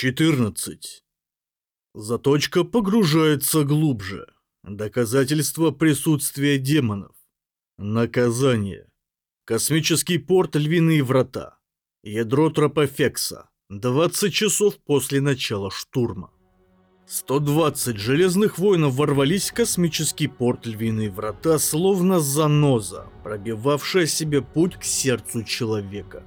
14. Заточка погружается глубже. Доказательство присутствия демонов. Наказание. Космический порт Львиные Врата. Ядро Тропофекса. 20 часов после начала штурма. 120 железных воинов ворвались в космический порт Львиные Врата, словно заноза, пробивавшая себе путь к сердцу человека.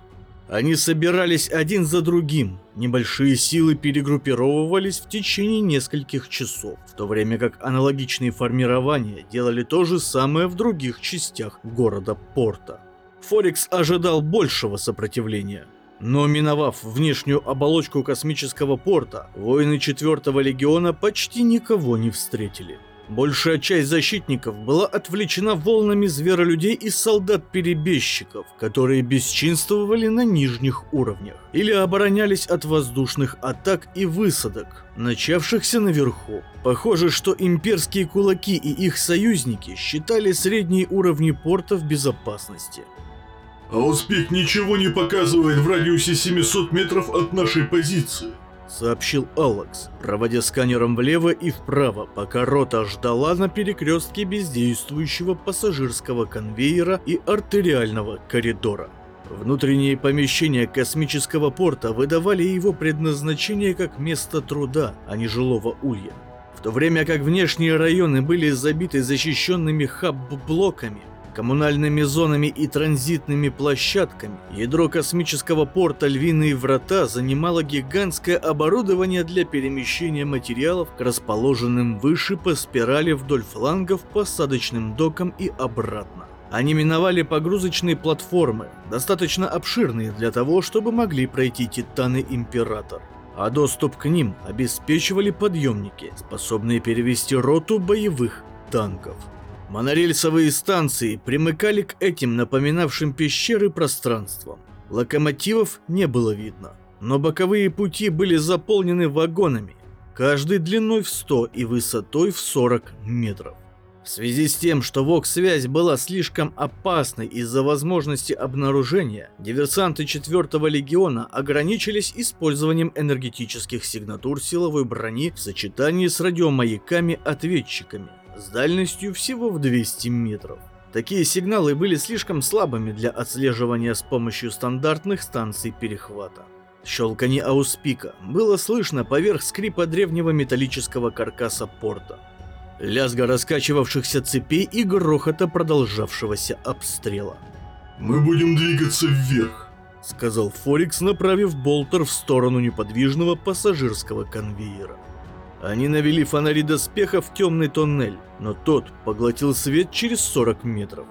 Они собирались один за другим, небольшие силы перегруппировывались в течение нескольких часов, в то время как аналогичные формирования делали то же самое в других частях города Порта. Форекс ожидал большего сопротивления, но миновав внешнюю оболочку космического порта, воины 4-го легиона почти никого не встретили. Большая часть защитников была отвлечена волнами зверолюдей и солдат-перебежчиков, которые бесчинствовали на нижних уровнях или оборонялись от воздушных атак и высадок, начавшихся наверху. Похоже, что имперские кулаки и их союзники считали средние уровни порта в безопасности. А успех ничего не показывает в радиусе 700 метров от нашей позиции сообщил Алекс, проводя сканером влево и вправо, пока рота ждала на перекрестке бездействующего пассажирского конвейера и артериального коридора. Внутренние помещения космического порта выдавали его предназначение как место труда, а не жилого улья. В то время как внешние районы были забиты защищенными хаб-блоками, коммунальными зонами и транзитными площадками, ядро космического порта Львиные Врата занимало гигантское оборудование для перемещения материалов к расположенным выше по спирали вдоль флангов посадочным докам и обратно. Они миновали погрузочные платформы, достаточно обширные для того, чтобы могли пройти Титаны Император а доступ к ним обеспечивали подъемники, способные перевести роту боевых танков. Монорельсовые станции примыкали к этим напоминавшим пещеры пространствам. Локомотивов не было видно, но боковые пути были заполнены вагонами, каждый длиной в 100 и высотой в 40 метров. В связи с тем, что ВОК-связь была слишком опасной из-за возможности обнаружения, диверсанты 4-го легиона ограничились использованием энергетических сигнатур силовой брони в сочетании с радиомаяками-ответчиками с дальностью всего в 200 метров. Такие сигналы были слишком слабыми для отслеживания с помощью стандартных станций перехвата. Щелканье ауспика было слышно поверх скрипа древнего металлического каркаса порта, лязга раскачивавшихся цепей и грохота продолжавшегося обстрела. «Мы будем двигаться вверх», — сказал Форикс, направив болтер в сторону неподвижного пассажирского конвейера. Они навели фонари доспеха в темный тоннель, но тот поглотил свет через 40 метров.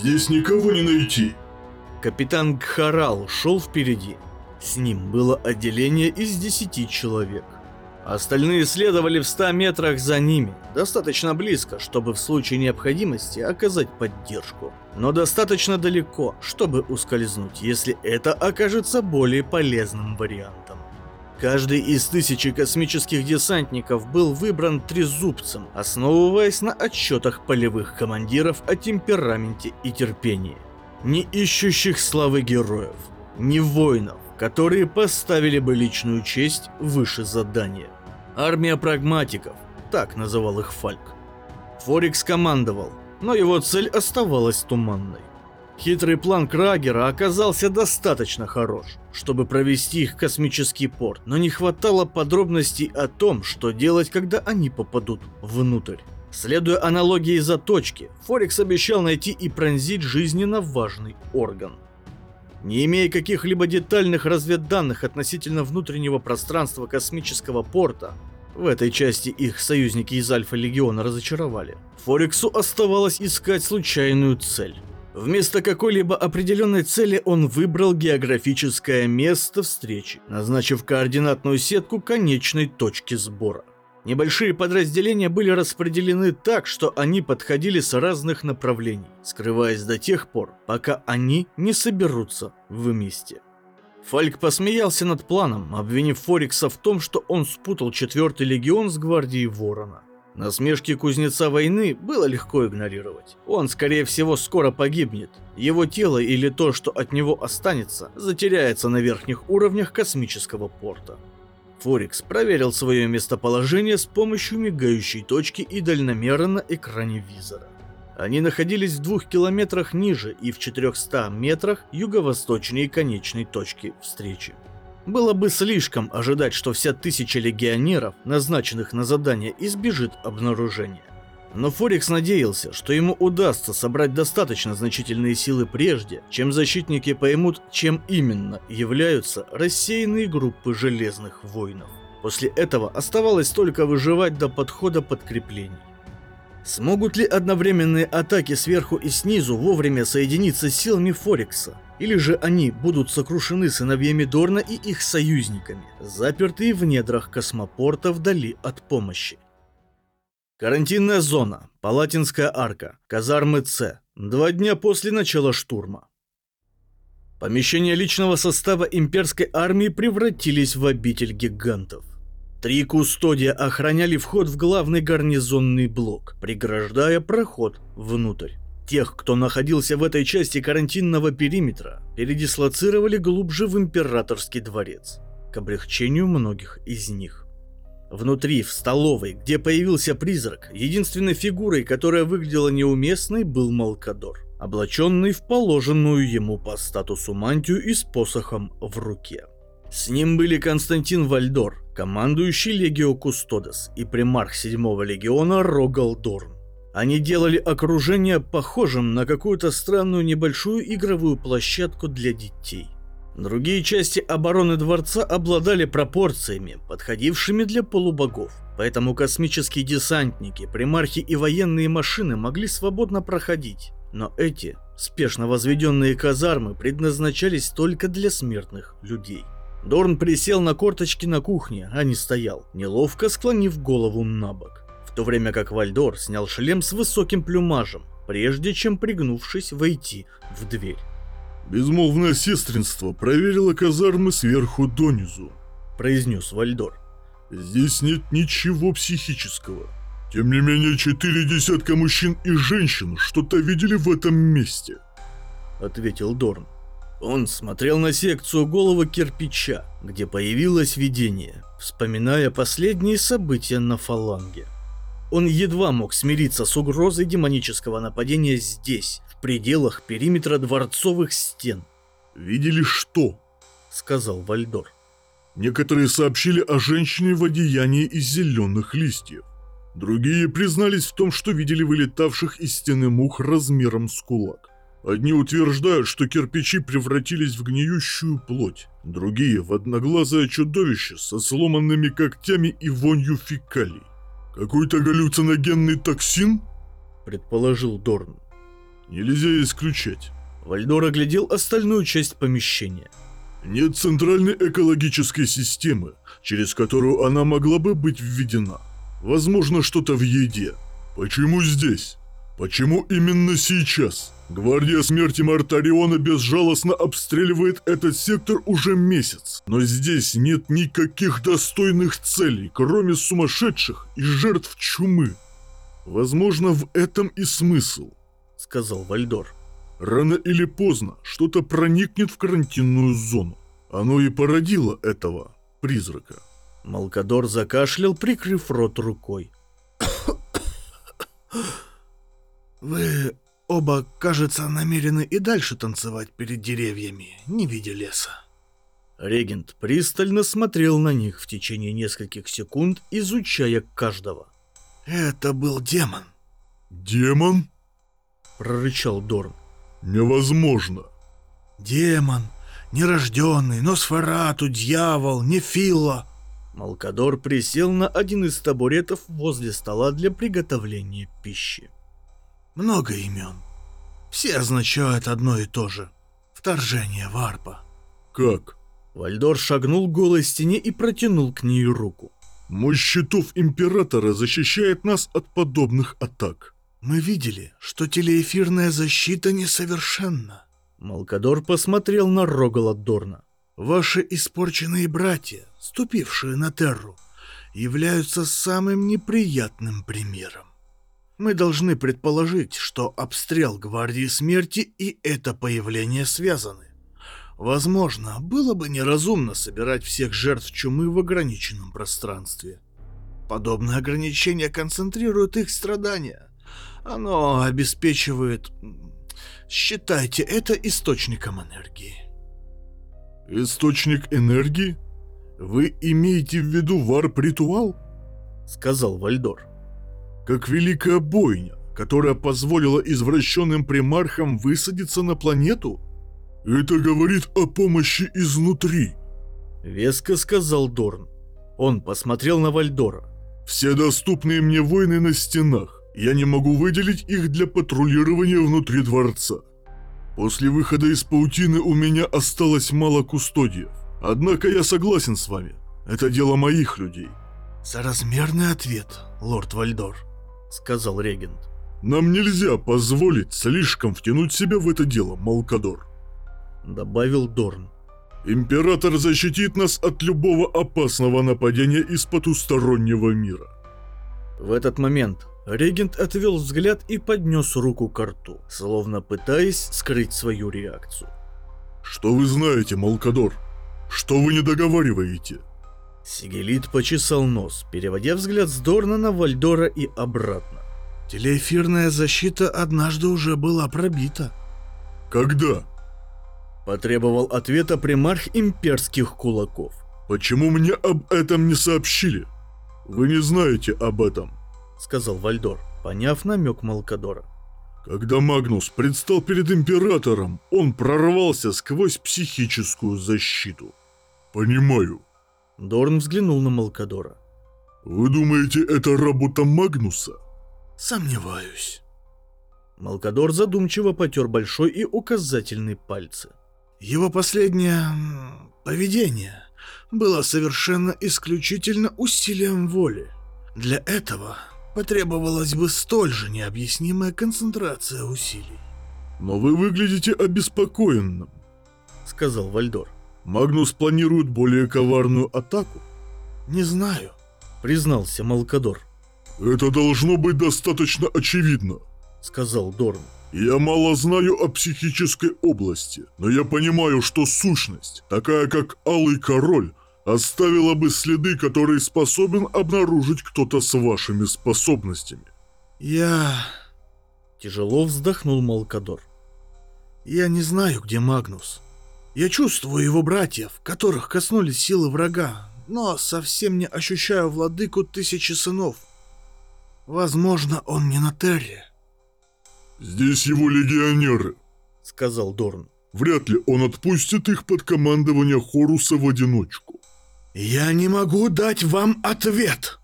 «Здесь никого не найти!» Капитан Гхарал шел впереди. С ним было отделение из 10 человек. Остальные следовали в 100 метрах за ними, достаточно близко, чтобы в случае необходимости оказать поддержку. Но достаточно далеко, чтобы ускользнуть, если это окажется более полезным вариантом. Каждый из тысячи космических десантников был выбран трезубцем, основываясь на отчетах полевых командиров о темпераменте и терпении. Не ищущих славы героев, не воинов, которые поставили бы личную честь выше задания. Армия прагматиков, так называл их Фальк. Форикс командовал, но его цель оставалась туманной. Хитрый план Крагера оказался достаточно хорош, чтобы провести их в космический порт, но не хватало подробностей о том, что делать, когда они попадут внутрь. Следуя аналогии заточки, Форекс обещал найти и пронзить жизненно важный орган. Не имея каких-либо детальных разведданных относительно внутреннего пространства космического порта, в этой части их союзники из Альфа-Легиона разочаровали, Форексу оставалось искать случайную цель. Вместо какой-либо определенной цели он выбрал географическое место встречи, назначив координатную сетку конечной точки сбора. Небольшие подразделения были распределены так, что они подходили с разных направлений, скрываясь до тех пор, пока они не соберутся вместе. Фальк посмеялся над планом, обвинив Форикса в том, что он спутал 4-й легион с гвардией Ворона. Насмешки кузнеца войны было легко игнорировать. Он, скорее всего, скоро погибнет. Его тело или то, что от него останется, затеряется на верхних уровнях космического порта. Форекс проверил свое местоположение с помощью мигающей точки и дальномера на экране визора. Они находились в двух километрах ниже и в 400 метрах юго-восточнее конечной точки встречи. Было бы слишком ожидать, что вся тысяча легионеров, назначенных на задание, избежит обнаружения. Но Форекс надеялся, что ему удастся собрать достаточно значительные силы прежде, чем защитники поймут, чем именно являются рассеянные группы Железных Воинов. После этого оставалось только выживать до подхода подкреплений. Смогут ли одновременные атаки сверху и снизу вовремя соединиться с силами Форекса? Или же они будут сокрушены сыновьями Дорна и их союзниками, запертые в недрах космопорта вдали от помощи? Карантинная зона, Палатинская арка, казармы С. Два дня после начала штурма. Помещения личного состава имперской армии превратились в обитель гигантов. Три кустодия охраняли вход в главный гарнизонный блок, преграждая проход внутрь. Тех, кто находился в этой части карантинного периметра, передислоцировали глубже в императорский дворец, к облегчению многих из них. Внутри, в столовой, где появился призрак, единственной фигурой, которая выглядела неуместной, был Малкадор, облаченный в положенную ему по статусу мантию и с посохом в руке. С ним были Константин Вальдор, командующий Легио Кустодес и примарх 7-го легиона Рогал Дорн. Они делали окружение похожим на какую-то странную небольшую игровую площадку для детей. Другие части обороны дворца обладали пропорциями, подходившими для полубогов, поэтому космические десантники, примархи и военные машины могли свободно проходить. Но эти, спешно возведенные казармы, предназначались только для смертных людей. Дорн присел на корточки на кухне, а не стоял, неловко склонив голову на бок. В то время как Вальдор снял шлем с высоким плюмажем, прежде чем, пригнувшись, войти в дверь. «Безмолвное сестринство проверило казармы сверху донизу», — произнес Вальдор. «Здесь нет ничего психического. Тем не менее, четыре десятка мужчин и женщин что-то видели в этом месте», — ответил Дорн. Он смотрел на секцию головы кирпича, где появилось видение, вспоминая последние события на фаланге. Он едва мог смириться с угрозой демонического нападения здесь, в пределах периметра дворцовых стен. «Видели что?» — сказал Вальдор. «Некоторые сообщили о женщине в одеянии из зеленых листьев. Другие признались в том, что видели вылетавших из стены мух размером с кулак. Одни утверждают, что кирпичи превратились в гниющую плоть, другие — в одноглазое чудовище со сломанными когтями и вонью фекалий. Какой-то галлюциногенный токсин? Предположил Дорн. Нельзя исключать. Вальдор оглядел остальную часть помещения. Нет центральной экологической системы, через которую она могла бы быть введена. Возможно, что-то в еде. Почему здесь? Почему именно сейчас? Гвардия смерти Мартариона безжалостно обстреливает этот сектор уже месяц. Но здесь нет никаких достойных целей, кроме сумасшедших и жертв чумы. Возможно, в этом и смысл, сказал Вальдор. Рано или поздно что-то проникнет в карантинную зону. Оно и породило этого призрака. Малкадор закашлял, прикрыв рот рукой. Вы Оба, кажется, намерены и дальше танцевать перед деревьями, не видя леса. Регент пристально смотрел на них в течение нескольких секунд, изучая каждого. «Это был демон». «Демон?» — прорычал Дорн. «Невозможно». «Демон, нерожденный, Носферату, дьявол, Нефила». Малкадор присел на один из табуретов возле стола для приготовления пищи. Много имен. Все означают одно и то же. Вторжение варпа. Как? Вальдор шагнул к голой стене и протянул к ней руку. Мощь щитов Императора защищает нас от подобных атак. Мы видели, что телеэфирная защита несовершенна. Малкадор посмотрел на Рогала Дорна. Ваши испорченные братья, ступившие на Терру, являются самым неприятным примером. Мы должны предположить, что обстрел Гвардии Смерти и это появление связаны. Возможно, было бы неразумно собирать всех жертв чумы в ограниченном пространстве. Подобное ограничение концентрирует их страдания. Оно обеспечивает... Считайте это источником энергии. Источник энергии? Вы имеете в виду варп-ритуал? Сказал Вальдор. Как великая бойня, которая позволила извращенным примархам высадиться на планету? Это говорит о помощи изнутри. Веско сказал Дорн. Он посмотрел на Вальдора. Все доступные мне войны на стенах. Я не могу выделить их для патрулирования внутри дворца. После выхода из паутины у меня осталось мало кустодиев. Однако я согласен с вами. Это дело моих людей. Соразмерный ответ, лорд Вальдор, сказал регент. Нам нельзя позволить слишком втянуть себя в это дело, Малкадор. Добавил Дорн. Император защитит нас от любого опасного нападения из потустороннего мира. В этот момент регент отвел взгляд и поднес руку к рту, словно пытаясь скрыть свою реакцию. Что вы знаете, Малкадор? Что вы не договариваете? Сигелит почесал нос, переводя взгляд с Дорна на Вальдора и обратно. Телеэфирная защита однажды уже была пробита. Когда? Потребовал ответа примарх имперских кулаков. Почему мне об этом не сообщили? Вы не знаете об этом, сказал Вальдор, поняв намек Малкадора. Когда Магнус предстал перед Императором, он прорвался сквозь психическую защиту. Понимаю. Дорн взглянул на Малкадора. Вы думаете, это работа Магнуса? Сомневаюсь. Малкадор задумчиво потер большой и указательный пальцы. Его последнее поведение было совершенно исключительно усилием воли. Для этого потребовалась бы столь же необъяснимая концентрация усилий. Но вы выглядите обеспокоенным, сказал Вальдор. Магнус планирует более коварную атаку? Не знаю, признался Малкадор. Это должно быть достаточно очевидно, сказал Дорн. Я мало знаю о психической области, но я понимаю, что сущность, такая как Алый Король, оставила бы следы, которые способен обнаружить кто-то с вашими способностями. Я... Тяжело вздохнул Малкадор. Я не знаю, где Магнус. Я чувствую его братьев, которых коснулись силы врага, но совсем не ощущаю владыку тысячи сынов. Возможно, он не на Терре. «Здесь его легионеры», — сказал Дорн. «Вряд ли он отпустит их под командование Хоруса в одиночку». «Я не могу дать вам ответ!»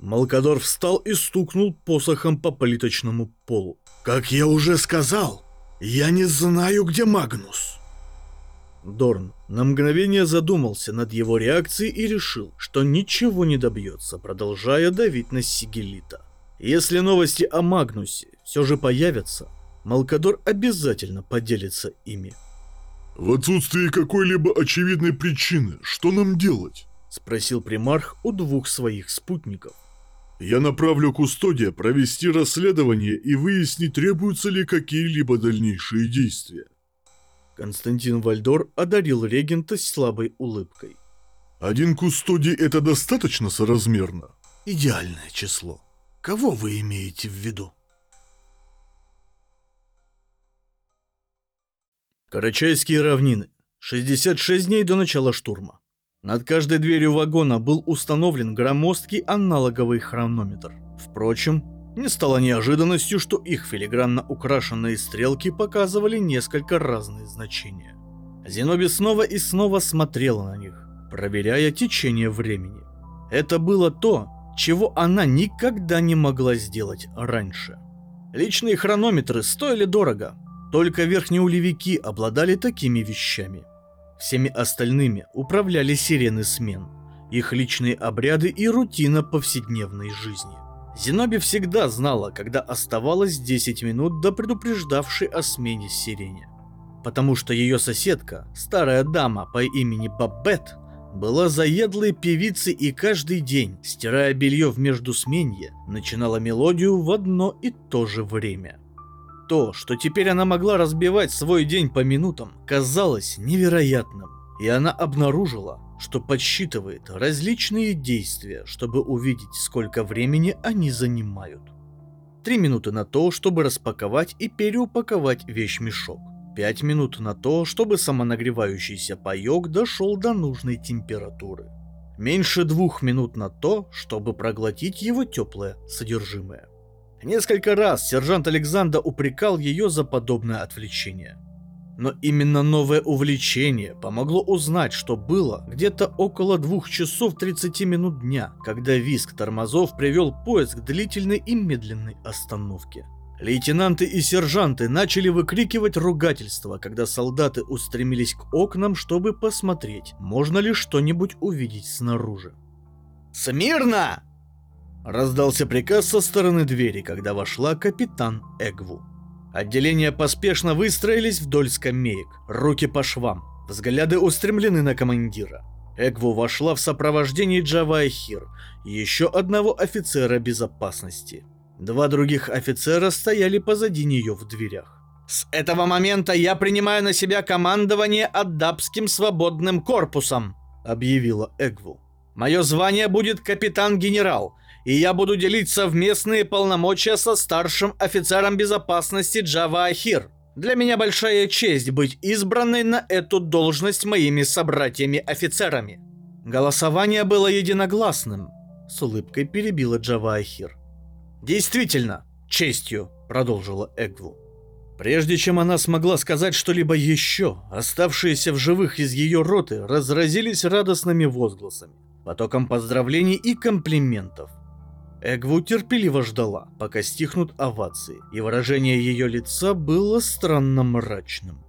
Малкадор встал и стукнул посохом по плиточному полу. «Как я уже сказал, я не знаю, где Магнус!» Дорн на мгновение задумался над его реакцией и решил, что ничего не добьется, продолжая давить на Сигелита. Если новости о Магнусе все же появятся, Малкадор обязательно поделится ими. «В отсутствии какой-либо очевидной причины, что нам делать?» — спросил примарх у двух своих спутников. «Я направлю Кустодия провести расследование и выяснить, требуются ли какие-либо дальнейшие действия». Константин Вальдор одарил регента слабой улыбкой. «Один Кустодий — это достаточно соразмерно?» «Идеальное число. Кого вы имеете в виду?» Карачайские равнины. 66 дней до начала штурма. Над каждой дверью вагона был установлен громоздкий аналоговый хронометр. Впрочем, не стало неожиданностью, что их филигранно украшенные стрелки показывали несколько разные значения. Зеноби снова и снова смотрела на них, проверяя течение времени. Это было то, чего она никогда не могла сделать раньше. Личные хронометры стоили дорого, только верхнеулевики обладали такими вещами. Всеми остальными управляли сирены смен, их личные обряды и рутина повседневной жизни. Зеноби всегда знала, когда оставалось 10 минут до предупреждавшей о смене сирене. Потому что ее соседка, старая дама по имени Бабет, была заедлой певицей и каждый день, стирая белье в междусменье, начинала мелодию в одно и то же время. То, что теперь она могла разбивать свой день по минутам, казалось невероятным. И она обнаружила, что подсчитывает различные действия, чтобы увидеть, сколько времени они занимают. Три минуты на то, чтобы распаковать и переупаковать вещмешок. Пять минут на то, чтобы самонагревающийся паёк дошел до нужной температуры. Меньше двух минут на то, чтобы проглотить его теплое содержимое. Несколько раз сержант Александр упрекал ее за подобное отвлечение. Но именно новое увлечение помогло узнать, что было где-то около двух часов 30 минут дня, когда виск тормозов привел поезд к длительной и медленной остановке. Лейтенанты и сержанты начали выкрикивать ругательства, когда солдаты устремились к окнам, чтобы посмотреть, можно ли что-нибудь увидеть снаружи. «Смирно!» Раздался приказ со стороны двери, когда вошла капитан Эгву. Отделения поспешно выстроились вдоль скамеек, руки по швам, взгляды устремлены на командира. Эгву вошла в сопровождении Джава Хир и еще одного офицера безопасности. Два других офицера стояли позади нее в дверях. «С этого момента я принимаю на себя командование Аддабским свободным корпусом», — объявила Эгву. «Мое звание будет капитан-генерал, и я буду делить совместные полномочия со старшим офицером безопасности Джава Ахир. Для меня большая честь быть избранной на эту должность моими собратьями-офицерами. Голосование было единогласным, с улыбкой перебила Джава Ахир. Действительно, честью, продолжила Эгву. Прежде чем она смогла сказать что-либо еще, оставшиеся в живых из ее роты разразились радостными возгласами, потоком поздравлений и комплиментов. Эгву терпеливо ждала, пока стихнут овации, и выражение ее лица было странно мрачным.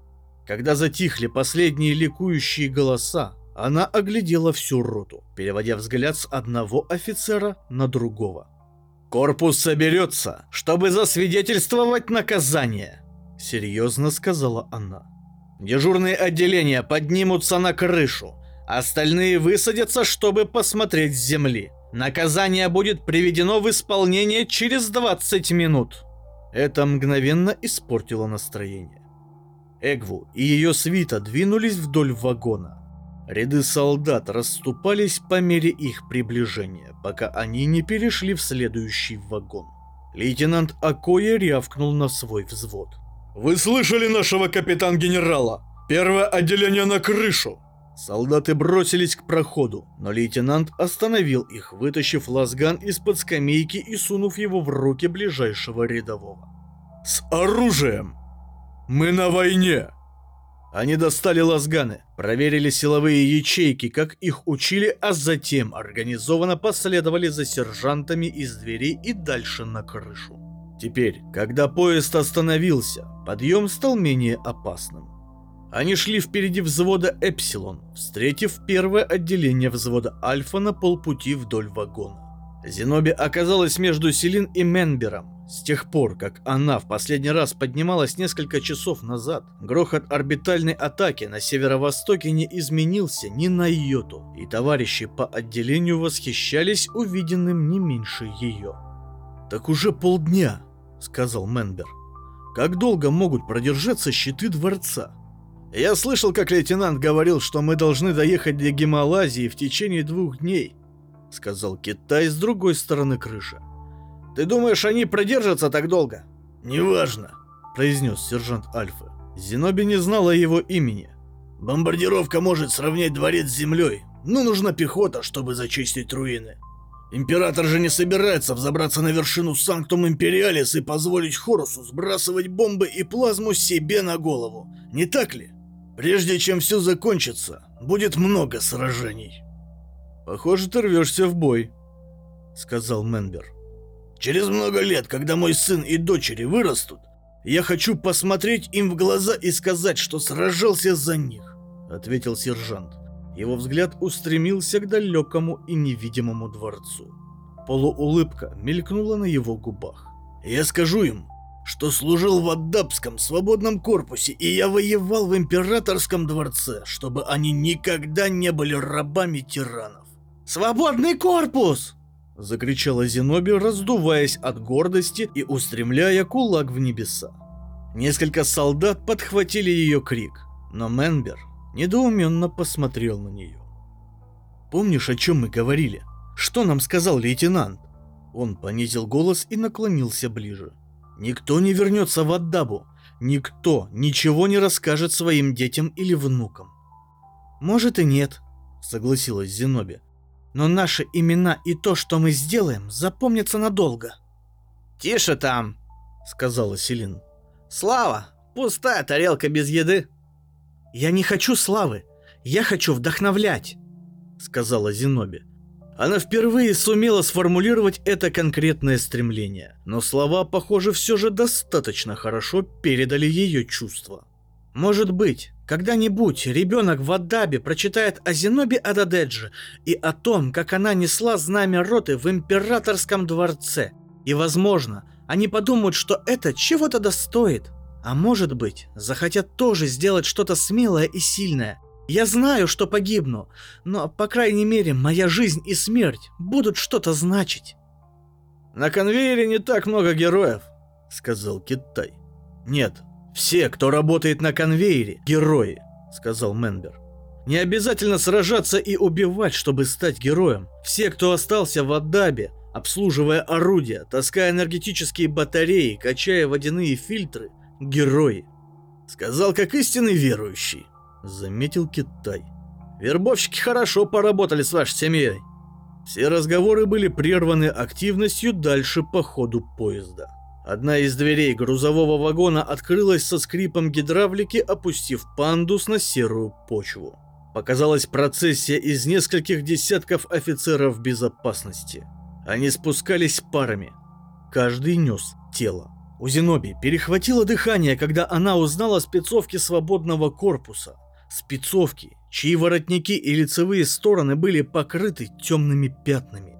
Когда затихли последние ликующие голоса, она оглядела всю роту, переводя взгляд с одного офицера на другого. «Корпус соберется, чтобы засвидетельствовать наказание», — серьезно сказала она. «Дежурные отделения поднимутся на крышу, остальные высадятся, чтобы посмотреть с земли. Наказание будет приведено в исполнение через 20 минут. Это мгновенно испортило настроение. Эгву и ее свита двинулись вдоль вагона. Ряды солдат расступались по мере их приближения, пока они не перешли в следующий вагон. Лейтенант Акоя рявкнул на свой взвод. «Вы слышали нашего капитан-генерала? Первое отделение на крышу!» Солдаты бросились к проходу, но лейтенант остановил их, вытащив лазган из-под скамейки и сунув его в руки ближайшего рядового. «С оружием! Мы на войне!» Они достали лазганы, проверили силовые ячейки, как их учили, а затем организованно последовали за сержантами из дверей и дальше на крышу. Теперь, когда поезд остановился, подъем стал менее опасным. Они шли впереди взвода Эпсилон, встретив первое отделение взвода Альфа на полпути вдоль вагона. Зеноби оказалась между Селин и Менбером. С тех пор, как она в последний раз поднималась несколько часов назад, грохот орбитальной атаки на северо-востоке не изменился ни на йоту, и товарищи по отделению восхищались увиденным не меньше ее. «Так уже полдня», — сказал Менбер. «Как долго могут продержаться щиты дворца?» Я слышал, как лейтенант говорил, что мы должны доехать до Гималазии в течение двух дней, сказал Китай с другой стороны крыши. Ты думаешь, они продержатся так долго? Неважно, произнес сержант Альфа. Зеноби не знала его имени. Бомбардировка может сравнять дворец с землей, но нужна пехота, чтобы зачистить руины. Император же не собирается взобраться на вершину Санктум Империалис и позволить Хорусу сбрасывать бомбы и плазму себе на голову, не так ли? Прежде чем все закончится, будет много сражений. Похоже, ты рвешься в бой, сказал Менбер. Через много лет, когда мой сын и дочери вырастут, я хочу посмотреть им в глаза и сказать, что сражался за них, ответил сержант. Его взгляд устремился к далекому и невидимому дворцу. Полуулыбка мелькнула на его губах. Я скажу им, что служил в Аддабском свободном корпусе, и я воевал в императорском дворце, чтобы они никогда не были рабами тиранов. «Свободный корпус!» — закричала Зеноби, раздуваясь от гордости и устремляя кулак в небеса. Несколько солдат подхватили ее крик, но Менбер недоуменно посмотрел на нее. «Помнишь, о чем мы говорили? Что нам сказал лейтенант?» Он понизил голос и наклонился ближе. «Никто не вернется в Аддабу. Никто ничего не расскажет своим детям или внукам». «Может и нет», — согласилась Зеноби. «Но наши имена и то, что мы сделаем, запомнятся надолго». «Тише там», — сказала Селин. «Слава! Пустая тарелка без еды!» «Я не хочу славы, я хочу вдохновлять», — сказала Зеноби. Она впервые сумела сформулировать это конкретное стремление, но слова, похоже, все же достаточно хорошо передали ее чувства. Может быть, когда-нибудь ребенок в Адабе прочитает о Зенобе Ададеджи и о том, как она несла знамя роты в императорском дворце. И, возможно, они подумают, что это чего-то достоит. А может быть, захотят тоже сделать что-то смелое и сильное, я знаю, что погибну, но, по крайней мере, моя жизнь и смерть будут что-то значить. На конвейере не так много героев, сказал Китай. Нет, все, кто работает на конвейере, герои, сказал Менбер. Не обязательно сражаться и убивать, чтобы стать героем. Все, кто остался в Адабе, обслуживая орудия, таская энергетические батареи, качая водяные фильтры, герои. Сказал как истинный верующий заметил Китай. Вербовщики хорошо поработали с вашей семьей. Все разговоры были прерваны активностью дальше по ходу поезда. Одна из дверей грузового вагона открылась со скрипом гидравлики, опустив пандус на серую почву. Показалась процессия из нескольких десятков офицеров безопасности. Они спускались парами. Каждый нес тело. У Зеноби перехватило дыхание, когда она узнала спецовки свободного корпуса спецовки, чьи воротники и лицевые стороны были покрыты темными пятнами.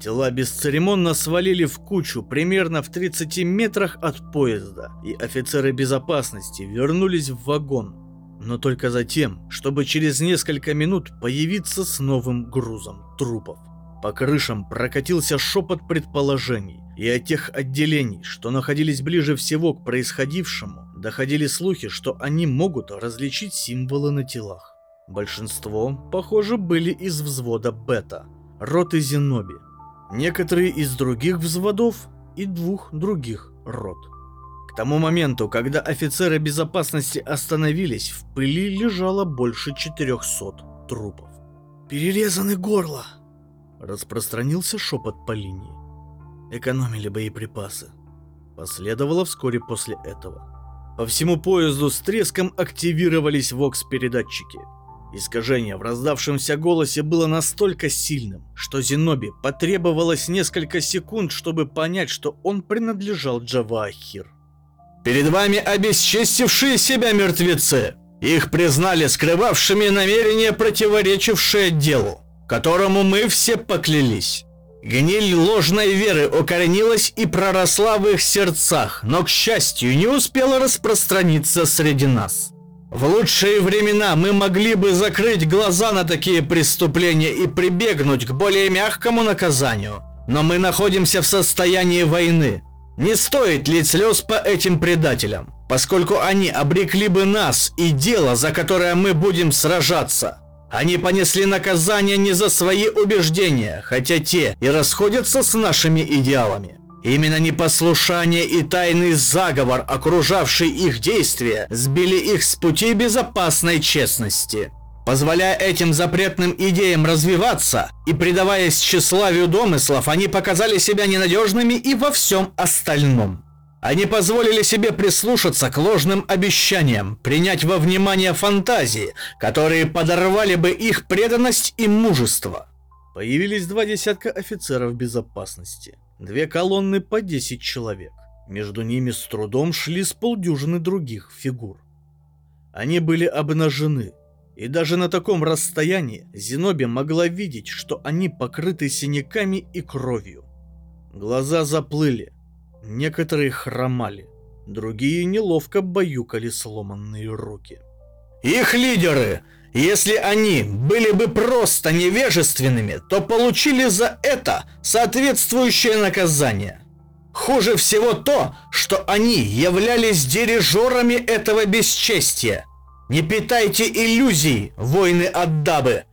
Тела бесцеремонно свалили в кучу примерно в 30 метрах от поезда, и офицеры безопасности вернулись в вагон, но только затем, чтобы через несколько минут появиться с новым грузом трупов. По крышам прокатился шепот предположений, и от тех отделений, что находились ближе всего к происходившему, доходили слухи, что они могут различить символы на телах. Большинство, похоже, были из взвода Бета, роты Зеноби. Некоторые из других взводов и двух других рот. К тому моменту, когда офицеры безопасности остановились, в пыли лежало больше 400 трупов. «Перерезаны горло!» Распространился шепот по линии. Экономили боеприпасы. Последовало вскоре после этого. По всему поезду с треском активировались вокс-передатчики. Искажение в раздавшемся голосе было настолько сильным, что Зеноби потребовалось несколько секунд, чтобы понять, что он принадлежал Джавахир. «Перед вами обесчестившие себя мертвецы! Их признали скрывавшими намерения, противоречившие делу, которому мы все поклялись. Гниль ложной веры укоренилась и проросла в их сердцах, но, к счастью, не успела распространиться среди нас. В лучшие времена мы могли бы закрыть глаза на такие преступления и прибегнуть к более мягкому наказанию, но мы находимся в состоянии войны. Не стоит лить слез по этим предателям, поскольку они обрекли бы нас и дело, за которое мы будем сражаться. Они понесли наказание не за свои убеждения, хотя те и расходятся с нашими идеалами. Именно непослушание и тайный заговор, окружавший их действия, сбили их с пути безопасной честности. Позволяя этим запретным идеям развиваться и предаваясь тщеславию домыслов, они показали себя ненадежными и во всем остальном. Они позволили себе прислушаться к ложным обещаниям, принять во внимание фантазии, которые подорвали бы их преданность и мужество. Появились два десятка офицеров безопасности, две колонны по 10 человек. Между ними с трудом шли с полдюжины других фигур. Они были обнажены, и даже на таком расстоянии Зеноби могла видеть, что они покрыты синяками и кровью. Глаза заплыли, Некоторые хромали, другие неловко баюкали сломанные руки. Их лидеры, если они были бы просто невежественными, то получили за это соответствующее наказание. Хуже всего то, что они являлись дирижерами этого бесчестия. Не питайте иллюзий, воины Аддабы.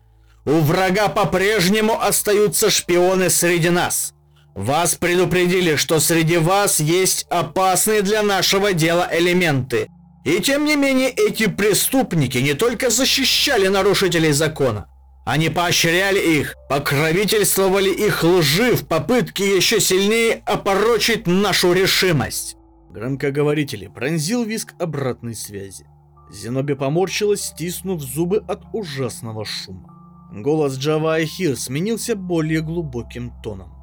У врага по-прежнему остаются шпионы среди нас. Вас предупредили, что среди вас есть опасные для нашего дела элементы. И тем не менее эти преступники не только защищали нарушителей закона, они поощряли их, покровительствовали их лжи в попытке еще сильнее опорочить нашу решимость. Громкоговорители пронзил виск обратной связи. Зеноби поморщилась, стиснув зубы от ужасного шума. Голос Джава Ахир сменился более глубоким тоном.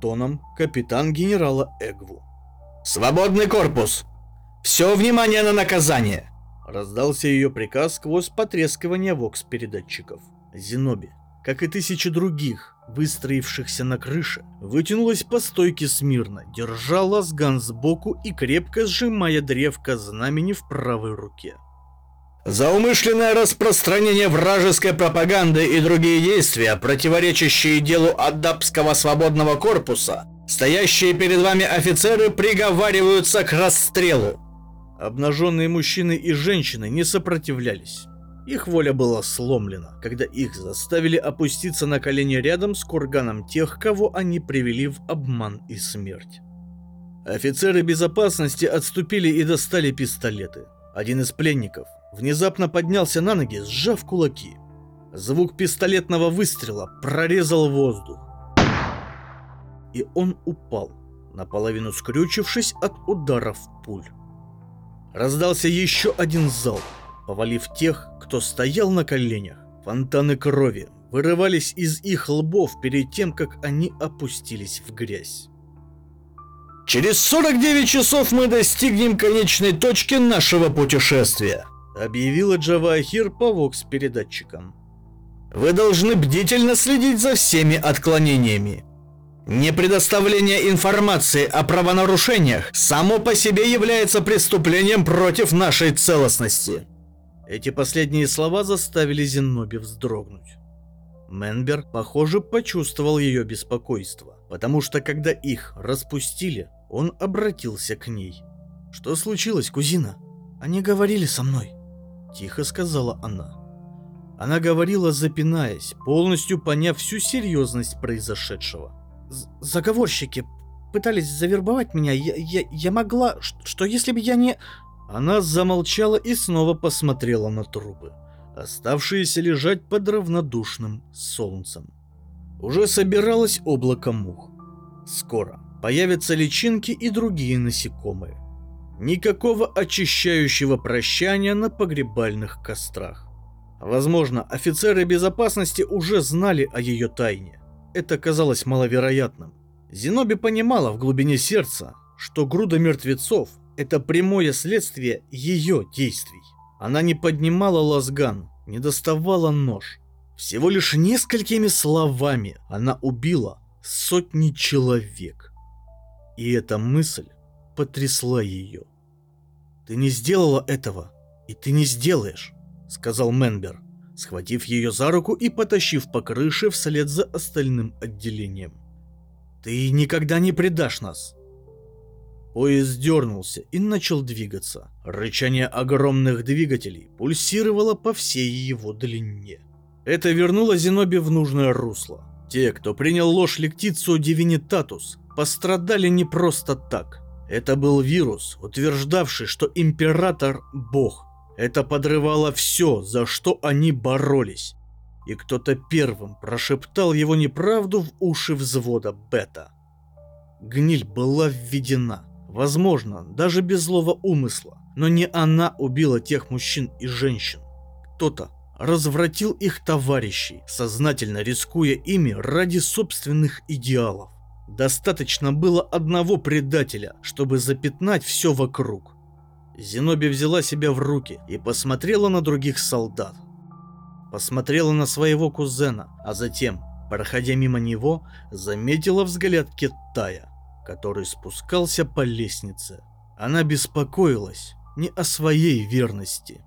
Тоном капитан генерала Эгву. «Свободный корпус! Все внимание на наказание!» Раздался ее приказ сквозь потрескивание вокс-передатчиков. Зеноби, как и тысячи других, выстроившихся на крыше, вытянулась по стойке смирно, держа лазган сбоку и крепко сжимая древко знамени в правой руке. За умышленное распространение вражеской пропаганды и другие действия, противоречащие делу Аддабского свободного корпуса, стоящие перед вами офицеры приговариваются к расстрелу. Обнаженные мужчины и женщины не сопротивлялись. Их воля была сломлена, когда их заставили опуститься на колени рядом с курганом тех, кого они привели в обман и смерть. Офицеры безопасности отступили и достали пистолеты. Один из пленников внезапно поднялся на ноги, сжав кулаки. Звук пистолетного выстрела прорезал воздух. И он упал, наполовину скрючившись от ударов пуль. Раздался еще один залп, повалив тех, кто стоял на коленях. Фонтаны крови вырывались из их лбов перед тем, как они опустились в грязь. Через 49 часов мы достигнем конечной точки нашего путешествия, объявила Джавахир по вокс-передатчикам. Вы должны бдительно следить за всеми отклонениями. Непредоставление информации о правонарушениях само по себе является преступлением против нашей целостности. Эти последние слова заставили Зеноби вздрогнуть. Менбер, похоже, почувствовал ее беспокойство, потому что когда их распустили, он обратился к ней. «Что случилось, кузина? Они говорили со мной», — тихо сказала она. Она говорила, запинаясь, полностью поняв всю серьезность произошедшего. «Заговорщики пытались завербовать меня. Я, я, я могла... Что если бы я не...» Она замолчала и снова посмотрела на трубы, оставшиеся лежать под равнодушным солнцем. Уже собиралось облако мух. Скоро появятся личинки и другие насекомые. Никакого очищающего прощания на погребальных кострах. Возможно, офицеры безопасности уже знали о ее тайне. Это казалось маловероятным. Зеноби понимала в глубине сердца, что груда мертвецов это прямое следствие ее действий. Она не поднимала лазган, не доставала нож. Всего лишь несколькими словами она убила сотни человек. И эта мысль потрясла ее. «Ты не сделала этого, и ты не сделаешь», — сказал Менбер, схватив ее за руку и потащив по крыше вслед за остальным отделением. «Ты никогда не предашь нас. Поезд дернулся и начал двигаться. Рычание огромных двигателей пульсировало по всей его длине. Это вернуло Зеноби в нужное русло. Те, кто принял ложь Лектицу Дивинитатус, пострадали не просто так. Это был вирус, утверждавший, что Император – Бог. Это подрывало все, за что они боролись. И кто-то первым прошептал его неправду в уши взвода Бета. Гниль была введена. Возможно, даже без злого умысла. Но не она убила тех мужчин и женщин. Кто-то развратил их товарищей, сознательно рискуя ими ради собственных идеалов. Достаточно было одного предателя, чтобы запятнать все вокруг. Зеноби взяла себя в руки и посмотрела на других солдат. Посмотрела на своего кузена, а затем, проходя мимо него, заметила взгляд Китая который спускался по лестнице. Она беспокоилась не о своей верности,